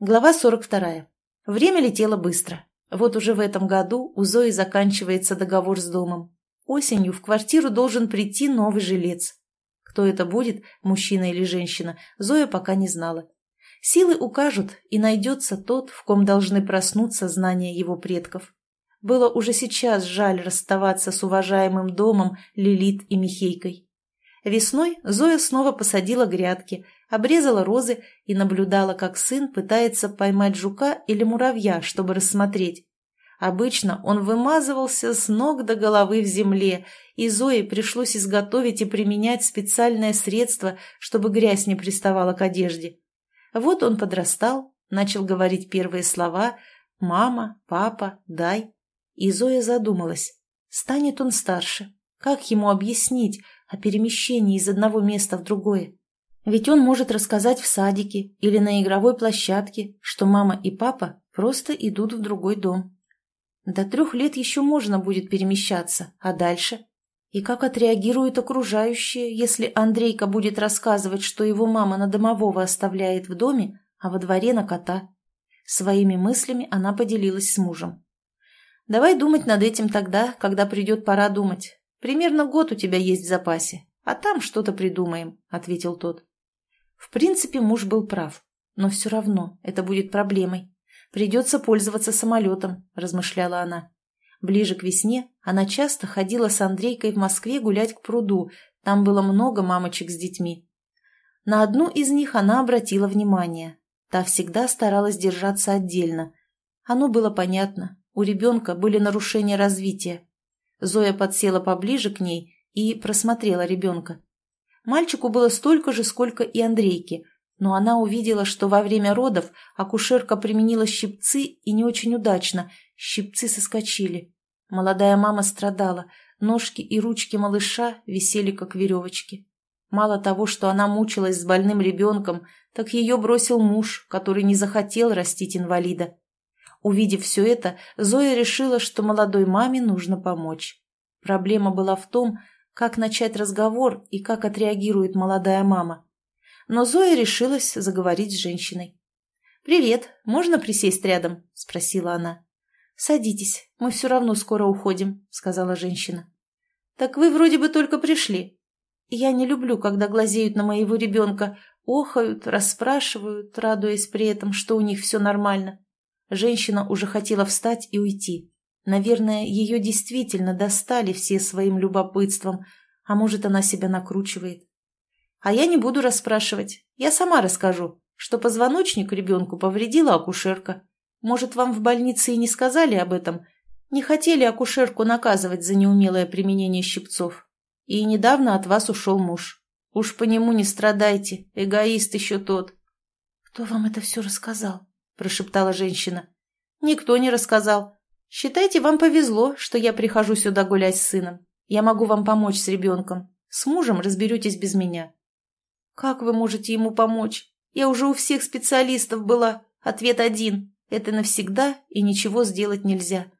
Глава 42. Время летело быстро. Вот уже в этом году у Зои заканчивается договор с домом. Осенью в квартиру должен прийти новый жилец. Кто это будет, мужчина или женщина, Зоя пока не знала. Силы укажут, и найдется тот, в ком должны проснуться знания его предков. Было уже сейчас жаль расставаться с уважаемым домом Лилит и Михейкой. Весной Зоя снова посадила грядки, обрезала розы и наблюдала, как сын пытается поймать жука или муравья, чтобы рассмотреть. Обычно он вымазывался с ног до головы в земле, и Зое пришлось изготовить и применять специальное средство, чтобы грязь не приставала к одежде. Вот он подрастал, начал говорить первые слова «мама», «папа», «дай». И Зоя задумалась, станет он старше, как ему объяснить о перемещении из одного места в другое? Ведь он может рассказать в садике или на игровой площадке, что мама и папа просто идут в другой дом. До трех лет еще можно будет перемещаться, а дальше? И как отреагируют окружающие, если Андрейка будет рассказывать, что его мама на домового оставляет в доме, а во дворе на кота? Своими мыслями она поделилась с мужем. «Давай думать над этим тогда, когда придет пора думать. Примерно год у тебя есть в запасе, а там что-то придумаем», — ответил тот. В принципе, муж был прав, но все равно это будет проблемой. Придется пользоваться самолетом, размышляла она. Ближе к весне она часто ходила с Андрейкой в Москве гулять к пруду, там было много мамочек с детьми. На одну из них она обратила внимание. Та всегда старалась держаться отдельно. Оно было понятно, у ребенка были нарушения развития. Зоя подсела поближе к ней и просмотрела ребенка. Мальчику было столько же, сколько и Андрейке, но она увидела, что во время родов акушерка применила щипцы и не очень удачно, щипцы соскочили. Молодая мама страдала, ножки и ручки малыша висели как веревочки. Мало того, что она мучилась с больным ребенком, так ее бросил муж, который не захотел растить инвалида. Увидев все это, Зоя решила, что молодой маме нужно помочь. Проблема была в том, как начать разговор и как отреагирует молодая мама. Но Зоя решилась заговорить с женщиной. «Привет, можно присесть рядом?» – спросила она. «Садитесь, мы все равно скоро уходим», – сказала женщина. «Так вы вроде бы только пришли. Я не люблю, когда глазеют на моего ребенка, охают, расспрашивают, радуясь при этом, что у них все нормально». Женщина уже хотела встать и уйти. Наверное, ее действительно достали все своим любопытством, а может, она себя накручивает. А я не буду расспрашивать. Я сама расскажу, что позвоночник ребенку повредила акушерка. Может, вам в больнице и не сказали об этом? Не хотели акушерку наказывать за неумелое применение щипцов. И недавно от вас ушел муж. Уж по нему не страдайте, эгоист еще тот. — Кто вам это все рассказал? – прошептала женщина. — Никто не рассказал. Считайте, вам повезло, что я прихожу сюда гулять с сыном. Я могу вам помочь с ребенком. С мужем разберетесь без меня. Как вы можете ему помочь? Я уже у всех специалистов была. Ответ один. Это навсегда, и ничего сделать нельзя.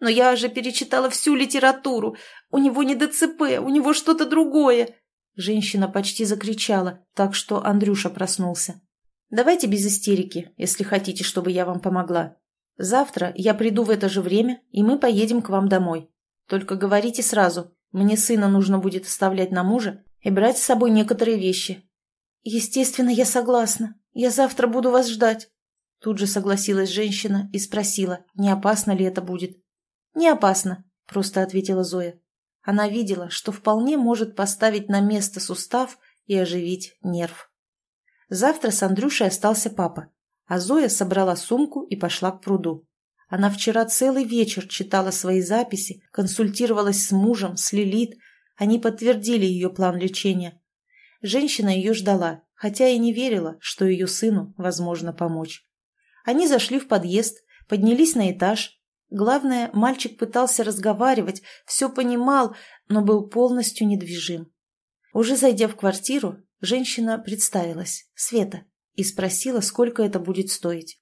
Но я же перечитала всю литературу. У него не ДЦП, у него что-то другое. Женщина почти закричала, так что Андрюша проснулся. «Давайте без истерики, если хотите, чтобы я вам помогла. Завтра я приду в это же время, и мы поедем к вам домой. Только говорите сразу, мне сына нужно будет оставлять на мужа и брать с собой некоторые вещи». «Естественно, я согласна. Я завтра буду вас ждать». Тут же согласилась женщина и спросила, не опасно ли это будет. «Не опасно», — просто ответила Зоя. Она видела, что вполне может поставить на место сустав и оживить нерв. Завтра с Андрюшей остался папа а Зоя собрала сумку и пошла к пруду. Она вчера целый вечер читала свои записи, консультировалась с мужем, с Лилит. Они подтвердили ее план лечения. Женщина ее ждала, хотя и не верила, что ее сыну возможно помочь. Они зашли в подъезд, поднялись на этаж. Главное, мальчик пытался разговаривать, все понимал, но был полностью недвижим. Уже зайдя в квартиру, женщина представилась. Света и спросила, сколько это будет стоить.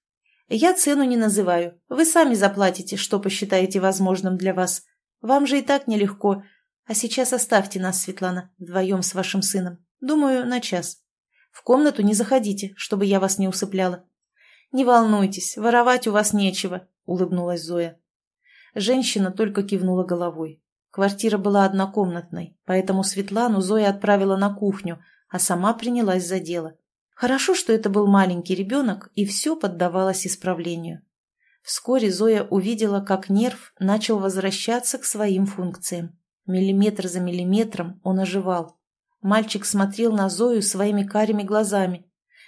«Я цену не называю. Вы сами заплатите, что посчитаете возможным для вас. Вам же и так нелегко. А сейчас оставьте нас, Светлана, вдвоем с вашим сыном. Думаю, на час. В комнату не заходите, чтобы я вас не усыпляла». «Не волнуйтесь, воровать у вас нечего», — улыбнулась Зоя. Женщина только кивнула головой. Квартира была однокомнатной, поэтому Светлану Зоя отправила на кухню, а сама принялась за дело. Хорошо, что это был маленький ребенок, и все поддавалось исправлению. Вскоре Зоя увидела, как нерв начал возвращаться к своим функциям. Миллиметр за миллиметром он оживал. Мальчик смотрел на Зою своими карими глазами.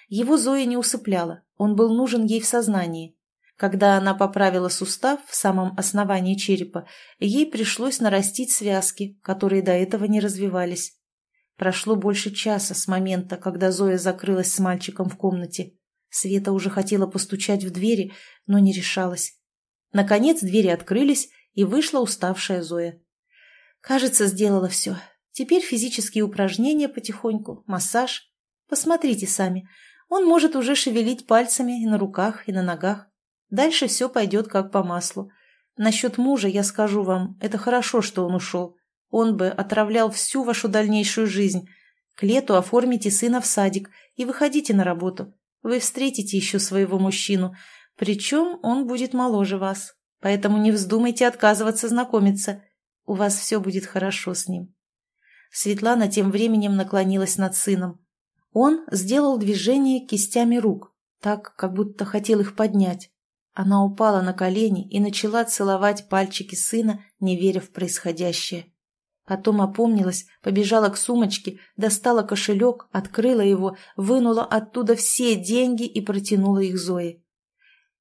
Его Зоя не усыпляла, он был нужен ей в сознании. Когда она поправила сустав в самом основании черепа, ей пришлось нарастить связки, которые до этого не развивались. Прошло больше часа с момента, когда Зоя закрылась с мальчиком в комнате. Света уже хотела постучать в двери, но не решалась. Наконец двери открылись, и вышла уставшая Зоя. Кажется, сделала все. Теперь физические упражнения потихоньку, массаж. Посмотрите сами. Он может уже шевелить пальцами и на руках, и на ногах. Дальше все пойдет как по маслу. Насчет мужа я скажу вам, это хорошо, что он ушел. Он бы отравлял всю вашу дальнейшую жизнь. К лету оформите сына в садик и выходите на работу. Вы встретите еще своего мужчину, причем он будет моложе вас. Поэтому не вздумайте отказываться знакомиться. У вас все будет хорошо с ним. Светлана тем временем наклонилась над сыном. Он сделал движение кистями рук, так, как будто хотел их поднять. Она упала на колени и начала целовать пальчики сына, не веря в происходящее. Потом опомнилась, побежала к сумочке, достала кошелек, открыла его, вынула оттуда все деньги и протянула их Зое.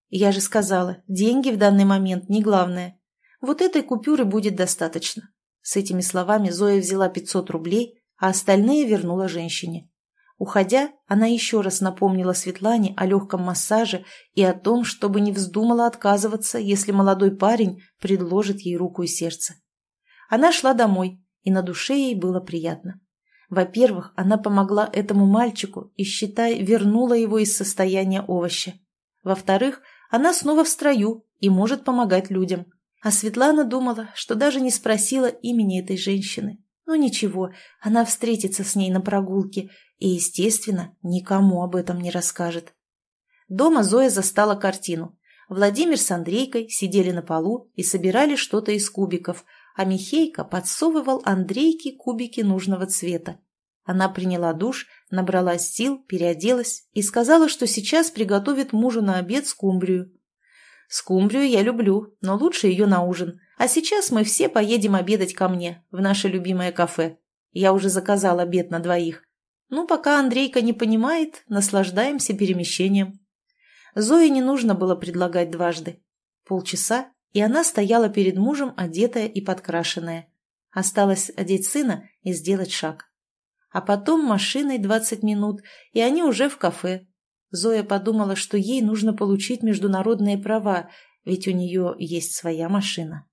Я же сказала, деньги в данный момент не главное. Вот этой купюры будет достаточно. С этими словами Зоя взяла 500 рублей, а остальные вернула женщине. Уходя, она еще раз напомнила Светлане о легком массаже и о том, чтобы не вздумала отказываться, если молодой парень предложит ей руку и сердце. Она шла домой, и на душе ей было приятно. Во-первых, она помогла этому мальчику и, считай, вернула его из состояния овоща. Во-вторых, она снова в строю и может помогать людям. А Светлана думала, что даже не спросила имени этой женщины. Ну ничего, она встретится с ней на прогулке и, естественно, никому об этом не расскажет. Дома Зоя застала картину. Владимир с Андрейкой сидели на полу и собирали что-то из кубиков, а Михейка подсовывал Андрейке кубики нужного цвета. Она приняла душ, набралась сил, переоделась и сказала, что сейчас приготовит мужу на обед скумбрию. «Скумбрию я люблю, но лучше ее на ужин. А сейчас мы все поедем обедать ко мне, в наше любимое кафе. Я уже заказал обед на двоих. Ну, пока Андрейка не понимает, наслаждаемся перемещением». Зое не нужно было предлагать дважды. Полчаса, и она стояла перед мужем, одетая и подкрашенная. Осталось одеть сына и сделать шаг. А потом машиной двадцать минут, и они уже в кафе. Зоя подумала, что ей нужно получить международные права, ведь у нее есть своя машина.